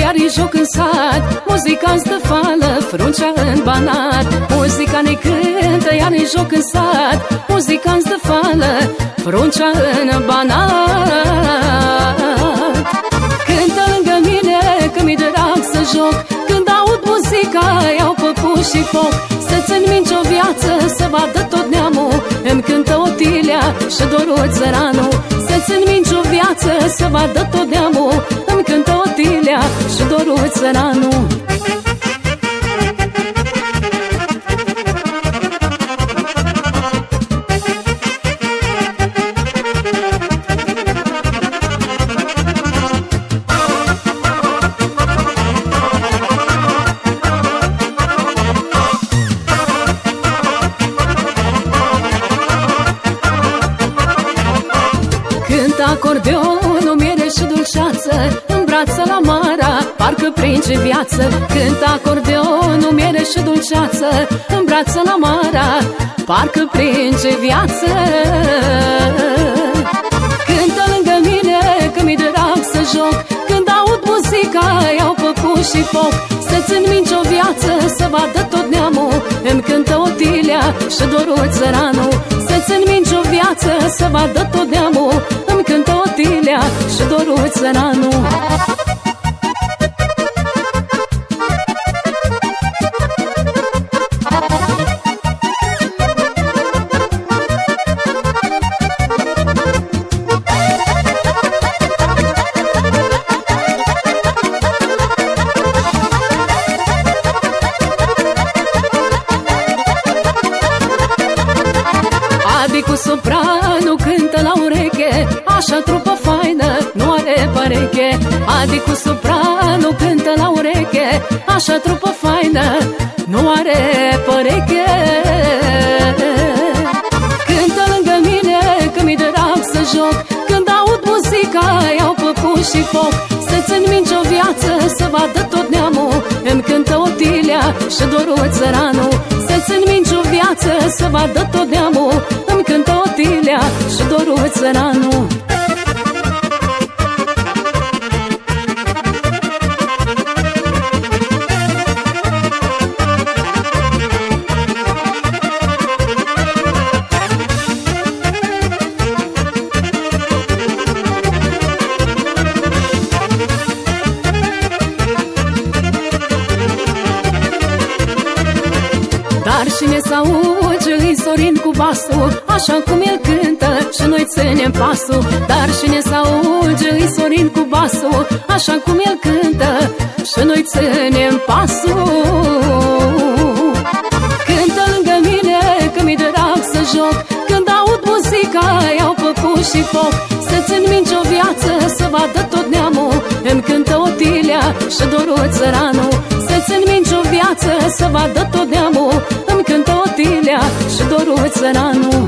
iar e joc în sat. Muzica în stăfală, fruncea în banat. Muzica ne cântă, iar e joc în sat. Muzica în stăfală, fruncea în banat. Cântă lângă mine, că mi-e drag să joc. Când aud muzica, iau păpuși și foc. Să-ți înmingi o viață, să vadă tot neamul. Îmi cântă Otilia și Doru țăranul. Să-ți înmingi o viață, să vadă tot neamul. Îmi cântă Otilia și Doru țăranul Cânt acordeonul, miere și dulceață În brață la Mara, parcă pringe viață. Cânt acordeonul, miere și dulceață În brață la Mara, parcă pringe viață. Cântă lângă mine, că mi-e drag să joc. Când aud muzica, iau păpuși și foc. Să-ți înmingi o viață, să vadă tot neamul. Îmi cântă Otilia și Doru țăranul. Să-ți înmingi o viață, să vadă tot neamul. Îmi cântă Otilia și Doru țăranul cu soprano cântă la ureche Așa trupă faină, nu are păreche Adi cu soprano cântă la ureche Așa trupă faină, nu are păreche Cântă lângă mine, că mi-e drag să joc Când aud muzica, iau păpuși și foc. Să-ți înmingi o viață, să vadă tot neamul Îmi cântă Otilia și Doru țăranul Să-ți înmingi o viață, să vadă tot neamul țăranul Dar cine s-auge îi Sorin cu basul Așa cum el cântă și noi ținem pasul. Dar cine s-auge îi Sorin cu basul Așa cum el cântă și noi ținem pasul. Cântă lângă mine că mi-e drag să joc Când aud muzica iau păpuși și foc. Să-ți înmingi o viață să vadă tot neamul Îmi cântă Otilia și Doru țăranul Să-ți înmingi o viață să vadă tot neamul Îmi cântă Otilia și Doru țăranul